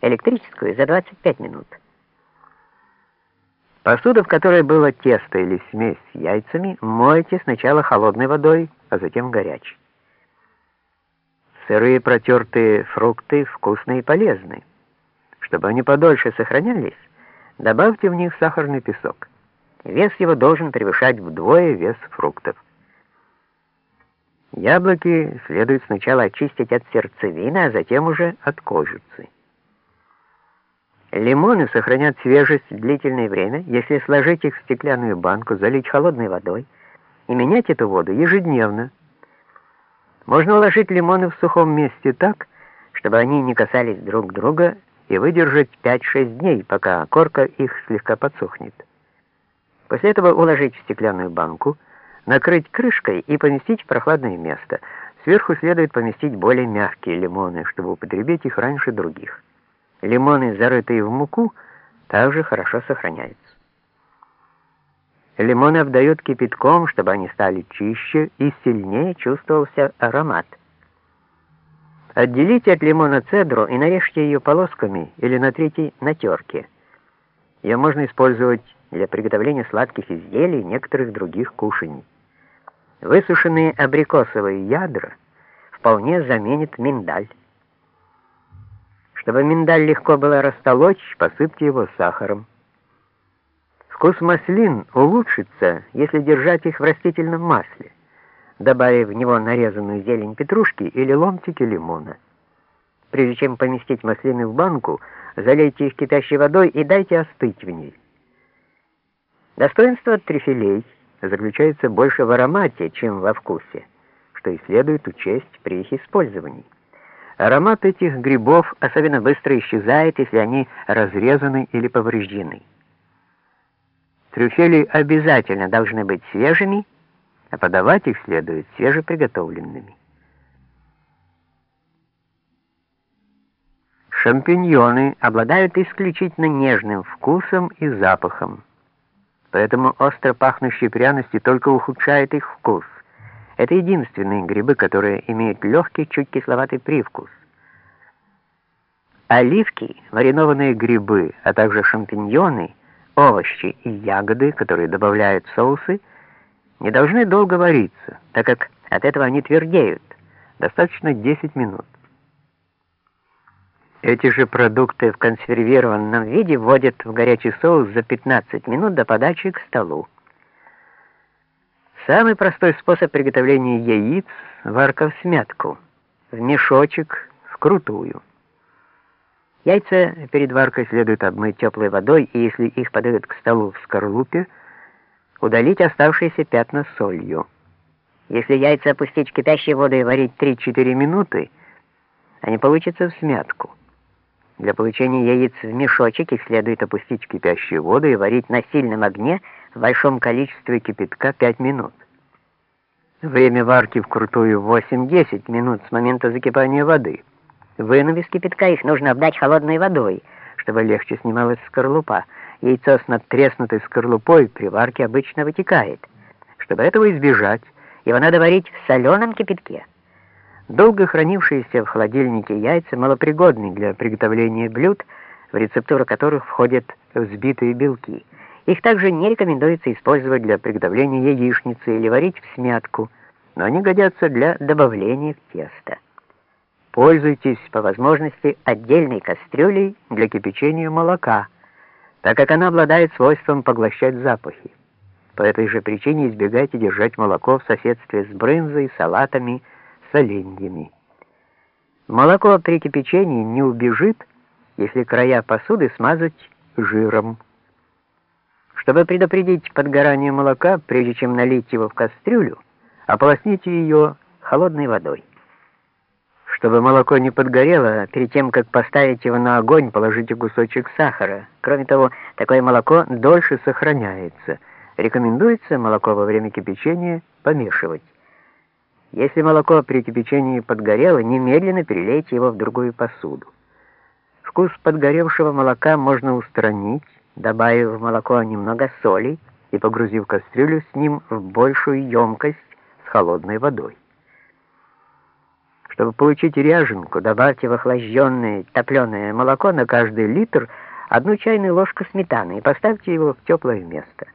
электрическую за 25 минут. Посуду, в которой было тесто или смесь с яйцами, мойте сначала холодной водой, а затем горячей. Сырые протертые фрукты вкусные и полезны. Чтобы они подольше сохранялись, добавьте в них сахарный песок. Вес его должен превышать вдвое вес фруктов. Яблоки следует сначала очистить от сердцевины, а затем уже от кожицы. Лимоны сохранят свежесть длительное время, если сложить их в стеклянную банку, залить холодной водой и менять эту воду ежедневно. Можно уложить лимоны в сухом месте так, чтобы они не касались друг друга и выдержать 5-6 дней, пока корка их слегка подсохнет. После этого уложить в стеклянную банку, накрыть крышкой и поместить в прохладное место. Сверху следует поместить более мягкие лимоны, чтобы употребить их раньше других. Лимоны, зарытые в муку, также хорошо сохраняются. Лимоны обдают кипятком, чтобы они стали чище и сильнее чувствовался аромат. Отделите от лимона цедру и нарежьте ее полосками или натрите на терке. Ее можно использовать для приготовления сладких изделий и некоторых других кушаний. Высушенные абрикосовые ядра вполне заменят миндаль. Чтобы миндаль легко было растолочь, посыпьте его сахаром. Вкус маслин улучшится, если держать их в растительном масле, добавив в него нарезанную зелень петрушки или ломтики лимона. Прежде чем поместить маслины в банку, залейте их кипящей водой и дайте остыть в ней. Достоинство трюфелей заключается больше в аромате, чем во вкусе, что и следует учесть при их использовании. Аромат этих грибов особенно быстро исчезает, если они разрезаны или повреждены. Трюфели обязательно должны быть свежими, а подавать их следует свежеприготовленными. Шампиньоны обладают исключительно нежным вкусом и запахом, поэтому остро пахнущие пряности только ухудшают их вкус. Это единственные грибы, которые имеют легкий, чуть кисловатый привкус. Оливки, маринованные грибы, а также шампиньоны, овощи и ягоды, которые добавляют в соусы, не должны долго вариться, так как от этого они твердеют. Достаточно 10 минут. Эти же продукты в консервированном виде вводят в горячий соус за 15 минут до подачи к столу. Самый простой способ приготовления яиц – варка в смятку, в мешочек, вкрутую. Яйца перед варкой следует обмыть теплой водой, и если их подают к столу в скорлупе, удалить оставшиеся пятна солью. Если яйца опустить в кипящую воду и варить 3-4 минуты, они получатся в смятку. Для получения яиц в мешочек их следует опустить в кипящую воду и варить на сильном огне в большом количестве кипятка 5 минут. Время варки вкрутую 8-10 минут с момента закипания воды. Вынув из кипятка, их нужно обдать холодной водой, чтобы легче снималась скорлупа. Яйцо с надтреснутой скорлупой при варке обычно вытекает. Чтобы этого избежать, его надо варить в соленом кипятке. Долго хранившиеся в холодильнике яйца малопригодны для приготовления блюд, в рецептуру которых входят взбитые белки. Их также не рекомендуется использовать для приготовления яичницы или варить в смятку, но они годятся для добавления в тесто. Пользуйтесь по возможности отдельной кастрюлей для кипячения молока, так как она обладает свойством поглощать запахи. По этой же причине избегайте держать молоко в соседстве с брынзой, салатами, соленьями. Молоко при кипячении не убежит, если края посуды смазать жиром. Чтобы предупредить подгорание молока, прежде чем налить его в кастрюлю, ополосните ее холодной водой. Чтобы молоко не подгорело, перед тем, как поставить его на огонь, положите кусочек сахара. Кроме того, такое молоко дольше сохраняется. Рекомендуется молоко во время кипячения помешивать. Если молоко при кипячении подгорело, немедленно перелейте его в другую посуду. Вкус подгоревшего молока можно устранить, добавив в молоко немного соли и погрузив кастрюлю с ним в большую емкость с холодной водой. Чтобы получить ряженку, добавьте в охлажденное топленое молоко на каждый литр одну чайную ложку сметаны и поставьте его в теплое место.